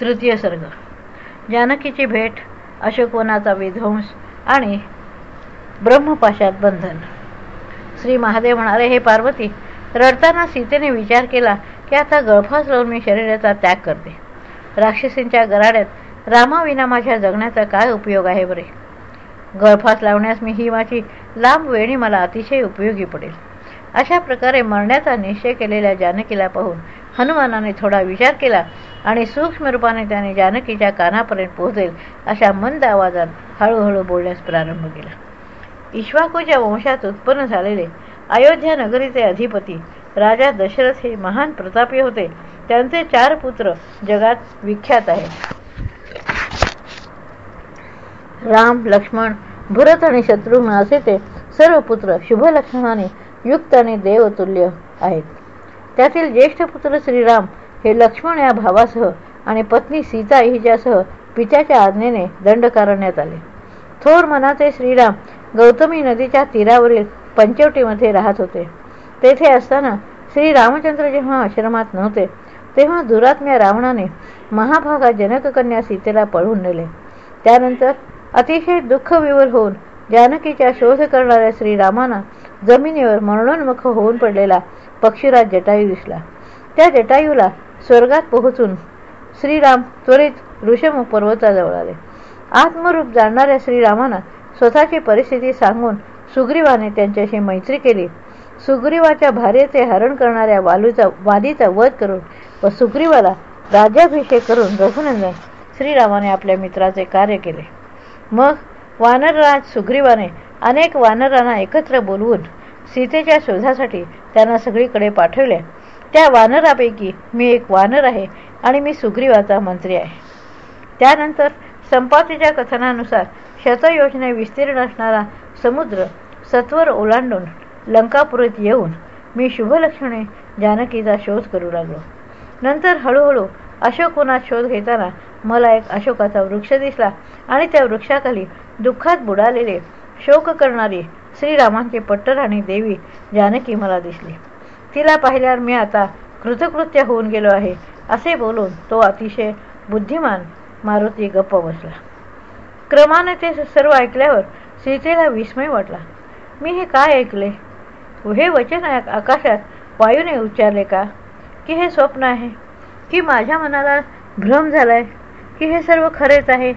तृतीय सर्ग. जानकीची भेट अशोकवनाचा विध्वंस आणि ब्रह्मपाशात बंधन. श्री महादेव म्हणाले हे पार्वती रडताना सीतेने विचार केला की आता गळफास लावून मी शरीराचा त्याग करते. राक्षसींच्या गराड्यात रामाविना माझ्या जगण्याचा काय उपयोग आहे बरे? गळफास लावण्यास मी ही माझी लांब वेणी मला अतिशय उपयोगी पडेल. अशा प्रकारे मरण्याचा निश्चय केलेल्या जानकीला पाहून हनुमानाने थोडा विचार केला आणि सूक्ष्म रूपाने त्याने जानकीच्या कानापर्यंत पोहोचेल अशा मंद आवाजात हळूहळू बोलण्यास प्रारंभ केला. इश्वाकूच्या वंशात उत्पन्न झालेले अयोध्या नगरीचे अधिपती राजा दशरथ हे महान प्रतापी होते. त्यांचे चार पुत्र जगात विख्यात आहेत. राम लक्ष्मण भरत आणि शत्रुघ्न असे ते सर्व पुत्र शुभ लक्षणाने युक्त आणि देवतुल्य आहेत. त्यातील ज्येष्ठ पुत्र श्रीराम हे लक्ष्मण या भावासह आणि पत्नी सीता हिच्यासह पित्याच्या आज्ञेने दंड करण्यात आले. थोर मनाचे श्रीराम गौतमी नदीच्या तीरावरील पंचवटीमध्ये राहत होते. तेथे असताना श्री रामचंद्र जेव्हा आश्रमात नव्हते तेव्हा दुरात्म्या रावणाने महाभागा जनककन्या सीतेला पळून नेले. त्यानंतर अतिशय दुःखविवर होऊन जानकीच्या शोध करणाऱ्या श्रीरामाना जमिनीवर मरणोन्मुख होऊन पडलेला पक्षीराज जटायू दिसला. त्या जटायूला स्वर्गात पोहोचून श्रीराम त्वरित ऋषमुख पर्वताजवळ आले. आत्मरूप जाणणाऱ्या श्रीरामाना स्वतःची परिस्थिती सांगून सुग्रीवाने त्यांच्याशी मैत्री केली. सुग्रीवाच्या भार्येचे हरण करणाऱ्या वालूचा वादीचा वध करून व सुग्रीवाला राज्याभिषेक करून रघुनंदन श्रीरामाने आपल्या मित्राचे कार्य केले. मग वानरराज सुग्रीवाने अनेक वानरांना एकत्र बोलवून सीतेच्या शोधासाठी त्यांना सगळीकडे पाठवले. त्या वानरापैकी मी एक वानर आहे आणि मी सुग्रीवाचा मंत्री आहे. त्यानंतर संपातीच्या कथनानुसार शतयोजने विस्तीर्ण असणारा समुद्र सत्वर ओलांडून लंकापुरीत येऊन मी शुभलक्षणे जानकीचा शोध करू लागलो. नंतर हळूहळू अशोकवनात शोध घेताना मला एक अशोकाचा वृक्ष दिसला आणि त्या वृक्षाखाली दुःखात बुडालेले शोक करणारी श्रीरामांची पट्टराणी देवी जानकी मला दिसली. तिला पाहिल्यावर मी आता कृतकृत्य होऊन गेलो आहे असे बोलून तो अतिशय बुद्धिमान मारुती गप्प बसला. क्रमाने ते सर्व ऐकल्यावर सीतेला विस्मय वाटला. मी हे काय ऐकले? हे वचन आकाशात वायूने उच्चारले का? की हे स्वप्न आहे? की माझ्या मनाला भ्रम झाला आहे की हे सर्व खरेच आहे?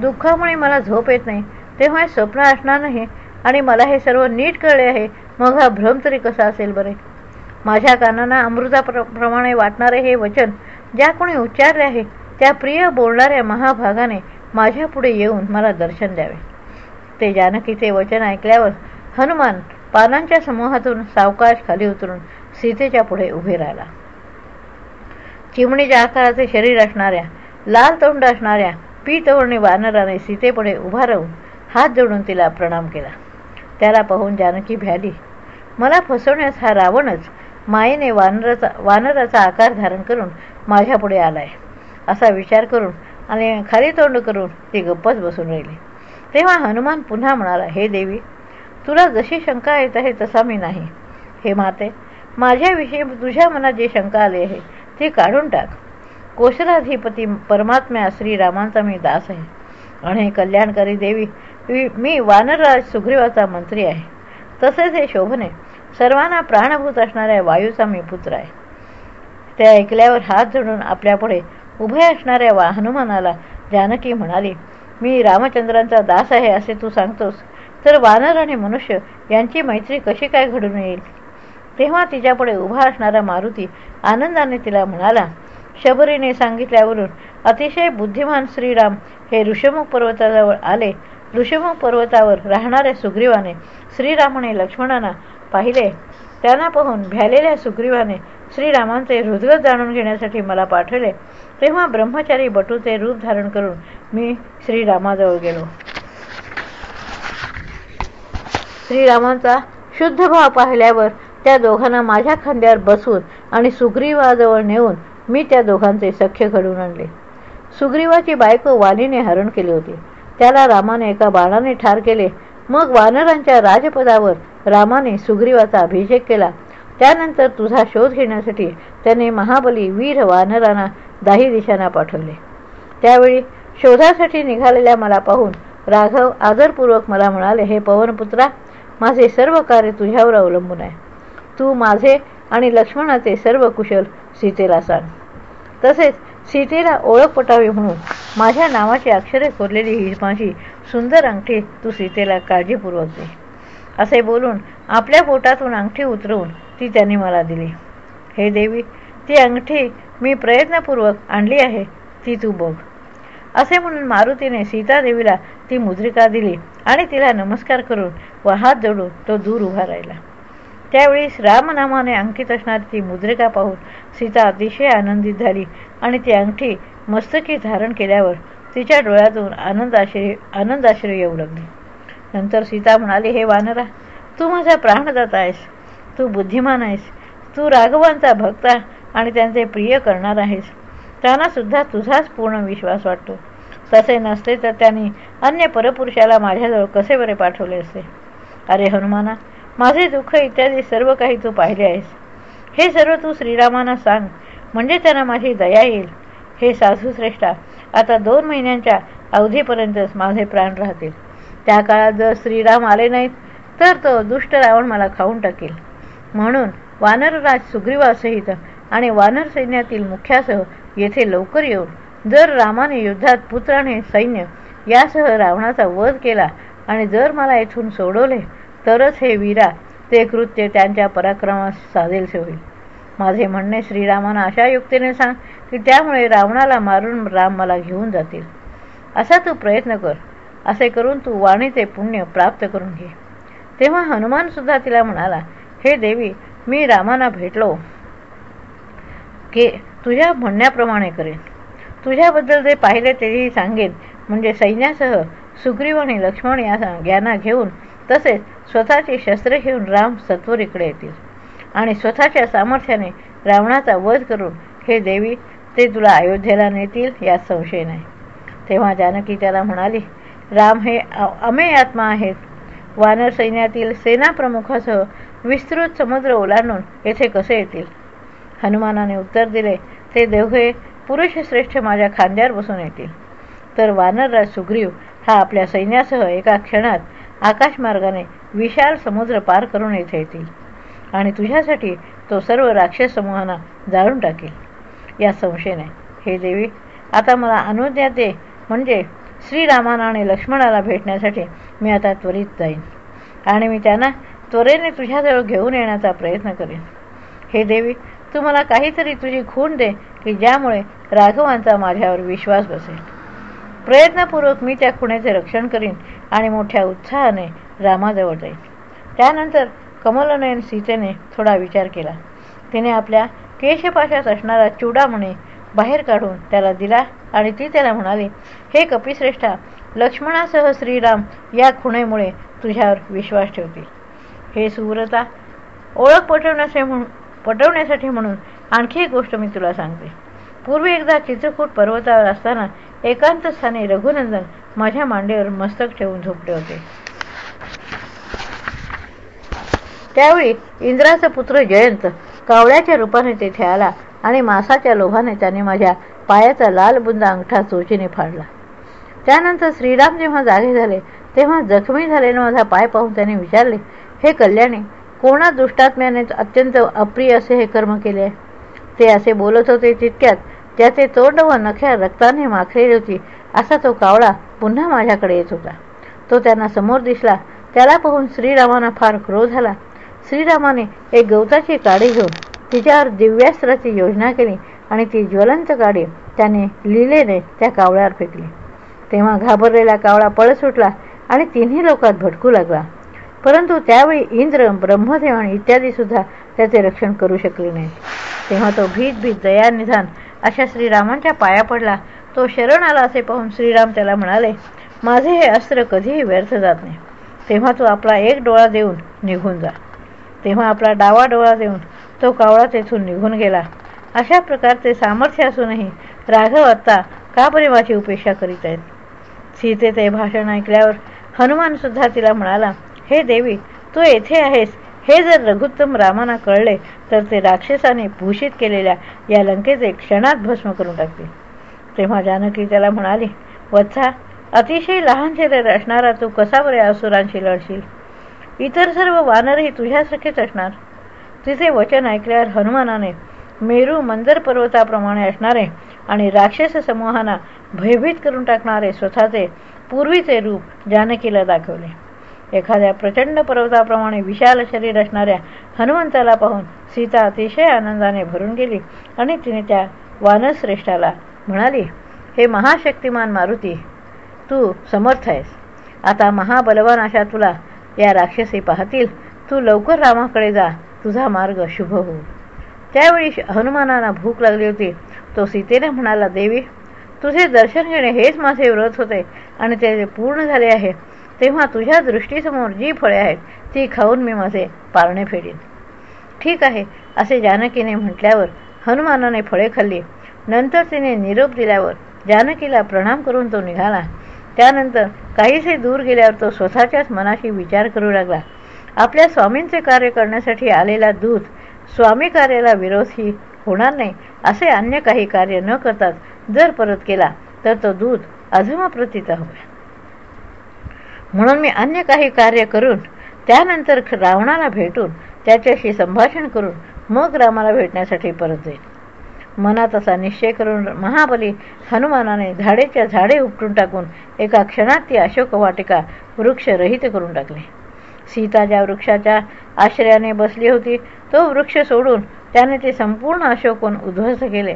दुःखामुळे मला झोप येत नाही तेव्हा हे स्वप्न असणार नाही आणि मला हे सर्व नीट कळले आहे मग हा भ्रम तरी कसा असेल बरे? माझ्या कानांना अमृताप्रमाणे वाटणारे हे वचन ज्या कोणी उच्चारले आहे त्या प्रिय बोलणाऱ्या महाभागाने माझ्या पुढे येऊन मला दर्शन द्यावे. ते जानकीचे वचन ऐकल्यावर हनुमान पानांच्या समूहातून सावकाश खाली उतरून सीतेच्या पुढे उभे राहिला. चिमणीच्या आकाराचे शरीर असणाऱ्या लाल तोंड असणाऱ्या पीतवर्णी वानराने सीतेपुढे उभा राहून हात जोडून तिला प्रणाम केला. त्याला पाहून जानकी भ्याली मला फसवण्यास हा रावणच मायेने वानराचा वानराचा आकार धारण करून माझ्यापुढे आलाय. असा विचार करून आणि खाली तोंड करून ती गप्पच बसून राहिली. तेव्हा हनुमान पुन्हा म्हणाला हे देवी तुला जशी शंका येत आहे तसा मी नाही. हे माते माझ्याविषयी तुझ्या मनात जी शंका आली आहे ती काढून टाक. कोशलाधिपती परमात्म्या श्रीरामांचा मी दास आहे. आणि कल्याणकारी देवी मी वानरराज सुग्रीवाचा मंत्री आहे. तसेच हे शोभने सर्वांना प्राणभूत असणाऱ्या वायूचा मी पुत्र आहे. ते ऐकल्यावर हात जोडून आपल्यापुढे उभे असणाऱ्या वा हनुमानाला जानकी म्हणाली मी रामचंद्रांचा दास आहे असे तू सांगतोस तर वानर आणि मनुष्य यांची मैत्री कशी काय घडून येईल? तेव्हा तिच्यापुढे उभा असणारा मारुती आनंदाने तिला म्हणाला शबरीने सांगितल्यावरून अतिशय बुद्धिमान श्रीराम हे ऋषमुख पर्वताजवळ आले. ऋषमुख पर्वतावर राहणाऱ्या सुग्रीवाने श्रीरामाने लक्ष्मणांना पाहिले. त्यांना पाहून भ्यालेल्या सुग्रीवाने श्रीरामांचे हृदगत जाणून घेण्यासाठी मला पाठवले. तेव्हा ब्रह्मचारी बटूचे रूप धारण करून मी श्रीरामाजवळ गेलो. श्रीरामांचा शुद्ध भाव पाहिल्यावर त्या दोघांना माझ्या खांद्यावर बसून आणि सुग्रीवाजवळ नेऊन मी त्या दोघांचे सख्य घडून आणले. सुग्रीवाची बायको वालीने हरण केली होती. त्याला रामाने एका बाणाने ठार केले. मग वानरांच्या राजपदावर रामाने सुग्रीवाचा अभिषेक केला. त्यानंतर तुझा शोध घेण्यासाठी त्याने महाबली वीर वानरांना दाही दिशांना पाठवले. त्यावेळी शोधासाठी निघालेल्या मला पाहून राघव आदरपूर्वक मला म्हणाले हे पवनपुत्रा माझे सर्व कार्य तुझ्यावर अवलंबून आहे. तू माझे आणि लक्ष्मणाचे सर्व कुशल सीतेला सांग. तसेच सीतेला ओळख पटावी म्हणून माझ्या नावाची अक्षरे कोरलेली ही माझी सुंदर अंगठी तू सीतेला काळजीपूर्वक दे. असे बोलून आपल्या पोटातून अंगठी उतरवून ती त्यांनी मला दिली. हे देवी ती अंगठी मी प्रयत्नपूर्वक आणली आहे ती तू बघ. असे म्हणून मारुतीने सीतादेवीला ती मुद्रिका दिली आणि तिला नमस्कार करून व हात जोडून तो दूर उभा राहिला. त्यावेळी रामनामाने अंकित असणारी ती मुद्रिका पाहून सीता अतिशय आनंदित झाली आणि ती अंगठी मस्तकी धारण केल्यावर तिच्या डोळ्यातून आनंदाश्री आनंदाश्रय येऊ लागली नंतर सीता म्हणाली हे वानरा तू माझा प्राणदाता आहेस. तू बुद्धिमान आहेस. तू राघवांचा भक्त आणि त्यांचे प्रिय करणार आहेस. त्यांनासुद्धा तुझाच पूर्ण विश्वास वाटतो. तसे नसते तर त्यांनी अन्य परपुरुषाला माझ्याजवळ कसे बरे पाठवले असते? अरे हनुमाना माझे दुःख इत्यादी सर्व काही तू पाहिले आहेस. हे सर्व तू श्रीरामांना सांग म्हणजे त्यांना माझी दया येईल. हे साधूश्रेष्ठा आता दोन महिन्यांच्या अवधीपर्यंतच माझे प्राण राहतील. त्या काळात जर श्रीराम आले नाहीत तर तो दुष्ट रावण मला खाऊन टाकेल. म्हणून वानरराज सुग्रीवासहित आणि वानर सैन्यातील मुख्यासह येथे लवकर येऊन जर रामाने युद्धात पुत्र आणि सैन्य यासह रावणाचा वध केला आणि जर मला येथून सोडवले तरच हे वीरा ते कृत्य त्यांच्या पराक्रमास साधेलसे होईल. माझे म्हणणे श्रीरामानं अशा युक्तीने सांग की त्यामुळे रावणाला मारून राम मला घेऊन जातील. असा तू प्रयत्न कर. असे करून तू वाणीचे पुण्य प्राप्त करून घे. तेव्हा हनुमानसुद्धा तिला म्हणाला हे देवी मी रामाना भेटलो. की तुझ्या म्हणण्याप्रमाणे करेन. तुझ्याबद्दल जे पाहिले तेही सांगेन. म्हणजे सैन्यासह सुग्रीव आणि लक्ष्मण या ज्ञाना घेऊन तसेच स्वतःची शस्त्रे घेऊन राम सत्वरीकडे येतील. आणि स्वतःच्या सामर्थ्याने रावणाचा वध करून हे देवी ते तुला अयोध्येला नेतील यात संशय नाही. तेव्हा जानकी त्याला म्हणाली राम हे अमेय आत्मा आहेत. वानर सैन्यातील सेनाप्रमुखासह विस्तृत समुद्र ओलांडून येथे कसे येतील? हनुमानाने उत्तर दिले ते देवघे पुरुषश्रेष्ठ माझ्या खांद्यावर बसून येतील. तर वानरराज सुग्रीव हा आपल्या सैन्यासह एका क्षणात आकाशमार्गाने विशाल समुद्र पार करून येथे येतील आणि तुझ्यासाठी तो सर्व राक्षस समूहांना जाळून टाकेल. या संशय नाही हे देवी आता मला अनुज्ञा दे म्हणजे श्रीरामाना आणि लक्ष्मणाला भेटण्यासाठी मी आता त्वरित जाईन. आणि मी त्यांना त्वरेने तुझ्याजवळ घेऊन येण्याचा प्रयत्न करेन. हे देवी तू मला काहीतरी तुझी खूण दे की ज्यामुळे राघवांचा माझ्यावर विश्वास बसेल. प्रयत्नपूर्वक मी त्या खुण्याचे रक्षण करीन आणि मोठ्या उत्साहाने रामाजवळ जाईन. त्यानंतर कमलनयन सीतेने थोडा विचार केला. तिने आपल्या केशपाशात असणारा चुडामणी बाहेर काढून त्याला दिला आणि ती त्याला म्हणाली हे कपिश्रेष्ठा लक्ष्मणासह श्रीराम या खुणेमुळे तुझ्यावर विश्वास ठेवतील. हे सुव्रता ओळख पटवण्यासाठी म्हणून पटवण्यासाठी म्हणून आणखी एक गोष्ट मी तुला सांगते. पूर्वी एकदा चित्रकूट पर्वतावर असताना एकांत स्थानी रघुनंदन माझ्या मांडीवर मस्तक ठेवून झोपले होते. त्यावेळी इंद्राचा पुत्र जयंत कावळ्याच्या रूपाने तेथे आला आणि मासाच्या लोभाने त्याने माझ्या पायाचा लाल बुंदा अंगठा चोचीने फाडला. त्यानंतर श्रीराम जेव्हा जागे झाले तेव्हा जखमी झालेला माझा पाय पाहून त्याने विचारले हे कल्याणी कोणा दुष्टात्म्याने अत्यंत अप्रिय असे हे कर्म केले आहे ते असे बोलत होते तितक्यात त्याचे तोंड व नख्या रक्ताने माखलेली होती असा तो कावळा पुन्हा माझ्याकडे येत होता तो त्यांना समोर दिसला. त्याला पाहून श्रीरामांना फार क्रोध झाला. श्रीरामाने एक गवताची काडी घेऊन तिच्यावर दिव्यास्त्राची योजना केली. आणि ती ज्वलंत काडी त्याने लिलेने त्या कावळ्यावर फेकली. तेव्हा घाबरलेला कावळा पळत सुटला आणि तिन्ही लोकात भटकू लागला. परंतु त्यावेळी इंद्र ब्रह्मदेव आणि इत्यादीसुद्धा त्याचे रक्षण करू शकले नाही तेव्हा तो भीत भीत दयानिधान अशा श्रीरामांच्या पाया पडला. तो शरण आला असे पाहून श्रीराम त्याला म्हणाले माझे हे अस्त्र कधीही व्यर्थ जात नाही. तेव्हा तो आपला एक डोळा देऊन निघून जा. तेव्हा आपला डावा डोळा देऊन तो कावळा तेथून निघून गेला. अशा प्रकारचे सामर्थ्य असूनही राघव आत्ता का परिवाची उपेक्षा करीत आहेत? सीतेचे भाषण ऐकल्यावर हनुमानसुद्धा तिला म्हणाला हे देवी तू येथे आहेस? हे जर रघुत्तम रामाना कळले तर ते राक्षसाने भूषित केलेल्या या लंकेचे क्षणात भस्म करून टाकतील. तेव्हा जानकी त्याला म्हणाली वत्सा अतिशय लहान शरीर असणारा तू कसा बरे असुरांशी लढशील? इतर सर्व वानरही तुझ्यासारखेच असणार. तिचे वचन ऐकल्यावर हनुमानाने मेरू मंदर पर्वताप्रमाणे असणारे आणि राक्षस समूहांना भयभीत करून टाकणारे स्वतःचे पूर्वीचे रूप जानकीला दाखवले. एखाद्या प्रचंड पर्वताप्रमाणे विशाल शरीर असणाऱ्या हनुमंताला पाहून सीता अतिशय आनंदाने भरून गेली आणि तिने त्या वानश्रेष्ठाला म्हणाली हे महाशक्तिमान मारुती तू समर्थ आहेस. आता महाबलवान अशा तुला या राक्षसी पाहतील. तू लवकर रामाकडे जा. तुझा मार्ग शुभ हो त्यावेळी हनुमानाला भूक लागली होती. तो सीतेने म्हणाला देवी तुझे दर्शन घेणे हेच माझे व्रत होते आणि ते पूर्ण झाले आहे. तेव्हा तुझ्या दृष्टीसमोर जी फळे आहेत ती खाऊन मी माझे पारणे फेडीन. ठीक आहे असे जानकीने म्हटल्यावर हनुमानाने फळे खाल्ली. नंतर तिने निरोप दिल्यावर जानकीला प्रणाम करून तो निघाला. त्यानंतर काहीसे दूर गेल्यावर तो स्वतःच्याच मनाशी विचार करू लागला. आपल्या स्वामींचे कार्य करण्यासाठी आलेला दूत स्वामी कार्याला विरोधी होणार नाही असे अन्य काही कार्य न करतात जर परत केला तर तो दूध अधमप्रतीचा होईल म्हणून मी अन्य काही कार्य करून त्यानंतर रावणाला भेटून त्याच्याशी संभाषण करून मग रामाला भेटण्यासाठी परत जाईल मनात असा निश्चय करून महाबली हनुमानाने झाडेच्या झाडे उपटून टाकून एका क्षणात ती अशोक वाटिका वृक्षरहित करून टाकले. सीता ज्या वृक्षाच्या आश्रयाने बसली होती. तो वृक्ष सोडून त्याने ते संपूर्ण अशोकून उद्ध्वस्त केले.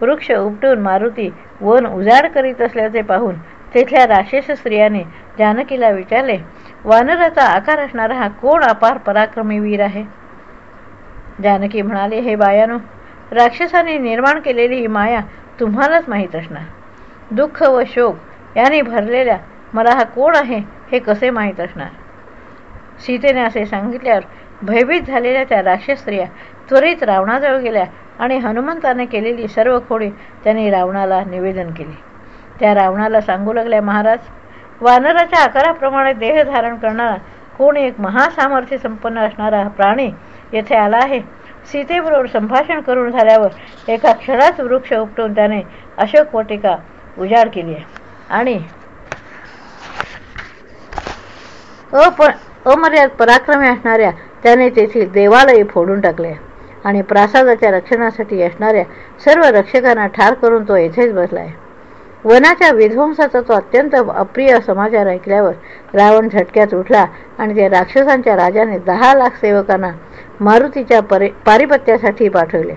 वृक्ष उपटून मारुती वन उजाड करीत असल्याचे पाहून तिथल्या राक्षस स्त्रियाने जानकीला विचारले वानराचा आकार असणारा हा कोण अपार पराक्रमी वीर आहे? जानकी म्हणाले हे बायानो राक्षसाने निर्माण केलेली ही माया तुम्हालाच माहीत असणार. दुःख व शोक याने भरलेल्या मला हा कोण आहे हे कसे माहीत असणार? सीतेने असे सांगितल्यावर भयभीत झालेल्या त्या राक्षस स्त्रिया त्वरित रावणाजवळ गेल्या आणि हनुमंताने केलेली सर्व खोडी त्यांनी रावणाला निवेदन केली. त्या रावणाला सांगू लागल्या महाराज वानराच्या आकाराप्रमाणे देह धारण करणारा कोण एक महासामर्थ्य संपन्न असणारा प्राणी येथे आला आहे? सीतेबरोबर संभाषण करून झाल्यावर एका क्षणात वृक्ष उपटून त्याने अशोक वटिका उजाड केली आहे. आणि अप अमर्याद पराक्रमी असणाऱ्या त्याने तेथील देवालय फोडून टाकले. आणि प्रासादाच्या रक्षणासाठी असणाऱ्या सर्व रक्षकांना ठार करून तो येथेच बसला आहे वनाच्या विध्वंसाचा तो अत्यंत अप्रिय समाचार ऐकल्यावर रावण झटक्यात उठला आणि त्या राक्षसांच्या राजाने दहा लाख सेवकांना मारुतीच्या परि पारिपत्यासाठी पाठवले.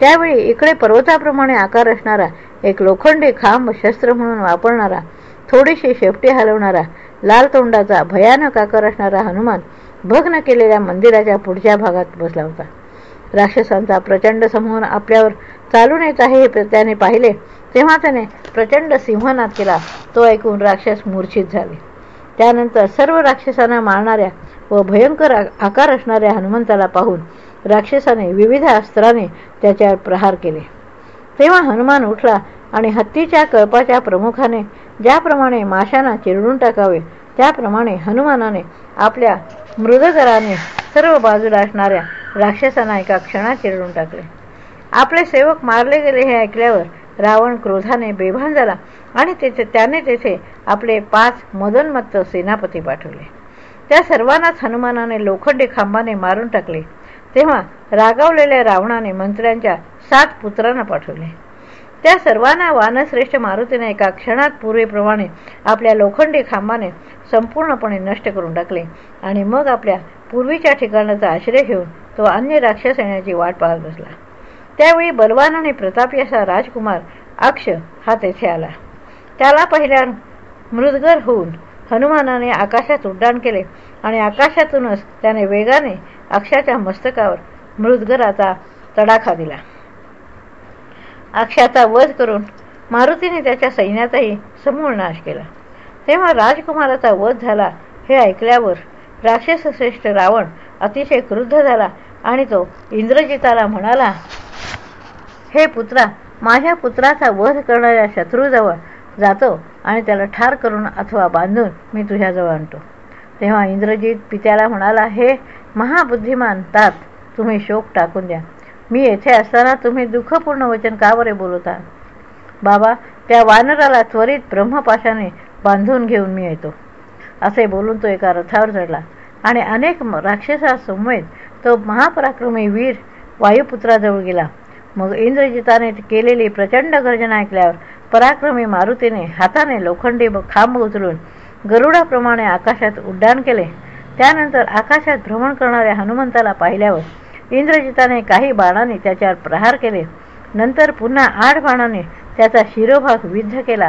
त्यावेळी इकडे पर्वताप्रमाणे आकार असणारा एक लोखंडी खांब शस्त्र म्हणून वापरणारा थोडीशी शेपटी हलवणारा लाल तोंडाचा भयानक आकार असणारा हनुमान भग्न केलेल्या मंदिराच्या पुढच्या भागात बसला होता. राक्षसांचा प्रचंड समूह आपल्यावर चालून येत आहे हे त्याने पाहिले तेव्हा त्याने प्रचंड सिंहनाद केला. तो ऐकून राक्षस मूर्छित झाले. त्यानंतर सर्व राक्षसांना मारणाऱ्या व भयंकर आकार असणाऱ्या हनुमंताला पाहून राक्षसाने विविध अस्त्राने त्याच्यावर प्रहार केले. तेव्हा हनुमान उठला आणि हत्तीच्या कळपाच्या प्रमुखाने ज्याप्रमाणे माशांना चिरडून टाकावे त्याप्रमाणे हनुमानाने आपल्या मृदकराने सर्व बाजूला असणाऱ्या राक्षसांना एका क्षणात चिरडून टाकले. आपले सेवक मारले गेले हे ऐकल्यावर रावण क्रोधाने बेभान झाला आणि तेथे त्याने तेथे आपले पाच मदनमत्त सेनापती पाठवले. त्या सर्वांनाच हनुमानाने लोखंडी खांबाने मारून टाकले. तेव्हा रागावलेल्या रावणाने मंत्र्यांच्या सात पुत्रांना पाठवले. त्या सर्वांना वानश्रेष्ठ मारुतीने एका क्षणात पूर्वीप्रमाणे आपल्या लोखंडी खांबाने संपूर्णपणे नष्ट करून टाकले आणि मग आपल्या पूर्वीच्या ठिकाणाचा आश्रय घेऊन तो अन्य राक्षस येण्याची वाट पाहत बसला. त्यावेळी बलवान आणि प्रतापी असा राजकुमार अक्ष हा तेथे आला. त्याला पहिल्या मृदगर होऊन हनुमानाने आकाशात उड्डाण केले आणि आकाशातूनच त्याने वेगाने अक्षाच्या मस्तकावर मृदगराचा तडाखा दिला. अक्षाचा वध करून मारुतीने त्याच्या सैन्याचाही समूळ नाश केला. तेव्हा राजकुमाराचा वध झाला हे ऐकल्यावर राक्षसश्रेष्ठ रावण अतिशय क्रुद्ध झाला आणि तो इंद्रजिताला म्हणाला हे पुत्रा माझ्या पुत्राचा वध करणाऱ्या शत्रूजवळ जातो आणि त्याला ठार करून अथवा बांधून मी तुझ्याजवळ आणतो. तेव्हा इंद्रजित पित्याला म्हणाला हे महाबुद्धिमान तात तुम्ही शोक टाकून द्या. मी येथे असताना तुम्ही दुःखपूर्ण वचन का बरे बोलता? आहात बाबा त्या वानराला त्वरित ब्रह्मपाशाने बांधून घेऊन मी येतो. असे बोलून तो एका रथावर चढला. आणि अनेक राक्षसासमवेत तो महापराक्रमी वीर वायुपुत्राजवळ गेला. मग इंद्रजिताने केलेली प्रचंड गर्जना ऐकल्यावर पराक्रमी मारुतीने हाताने लोखंडी खांब उचलून गरुडाप्रमाणे आकाशात उड्डाण केले. त्यानंतर आकाशात भ्रमण करणाऱ्या हनुमंताला पाहिल्यावर इंद्रजिताने काही बाणाने त्याच्यावर प्रहार केले. नंतर पुन्हा आठ बाणाने त्याचा शिरोभाग विद्ध केला.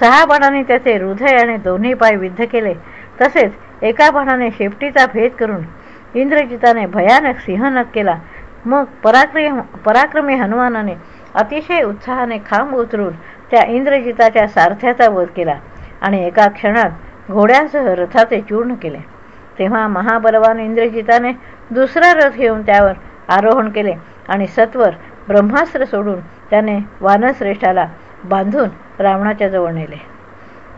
सहा बाणाने त्याचे हृदय आणि दोन्ही पाय विद्ध केले. तसेच एका बाणाने शेपटीचा भेद करून इंद्रजिताने भयानक सिंहनाद केला. मग पराक्रमी पराक्रमी हनुमानाने अतिशय उत्साहाने खांब उतरून त्या इंद्रजिताच्या सारथ्याचा वध केला आणि एका क्षणात घोड्यांसह रथाचे चूर्ण केले. तेव्हा महाबलवान इंद्रजिताने दुसरा रथ घेऊन त्यावर आरोहण केले आणि सत्वर ब्रह्मास्त्र सोडून त्याने वानश्रेष्ठाला बांधून रावणाच्या जवळ नेले.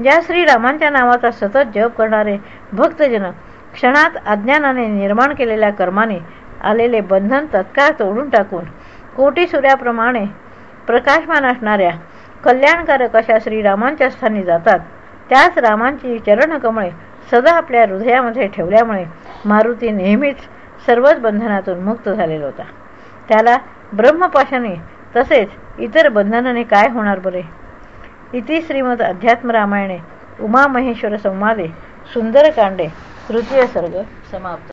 ज्या श्रीरामांच्या नावाचा सतत जप करणारे भक्तजन क्षणात अज्ञानाने निर्माण केलेल्या कर्माने आलेले बंधन तत्काळ तोडून टाकून कोटी सूर्याप्रमाणे प्रकाशमान असणाऱ्या कल्याणकारक अशा श्रीरामांच्या स्थानी जातात. त्याच रामांची चरणकमळे सदा आपल्या हृदयामध्ये ठेवल्यामुळे मारुती नेहमीच सर्वच बंधनातून मुक्त झालेला होता. त्याला ब्रह्मपाशाने तसेच इतर बंधनाने काय होणार बरे? इति श्रीमद अध्यात्म रामायणे उमामहेश्वर संवादे सुंदरकांडे तृतीय सर्ग समाप्त.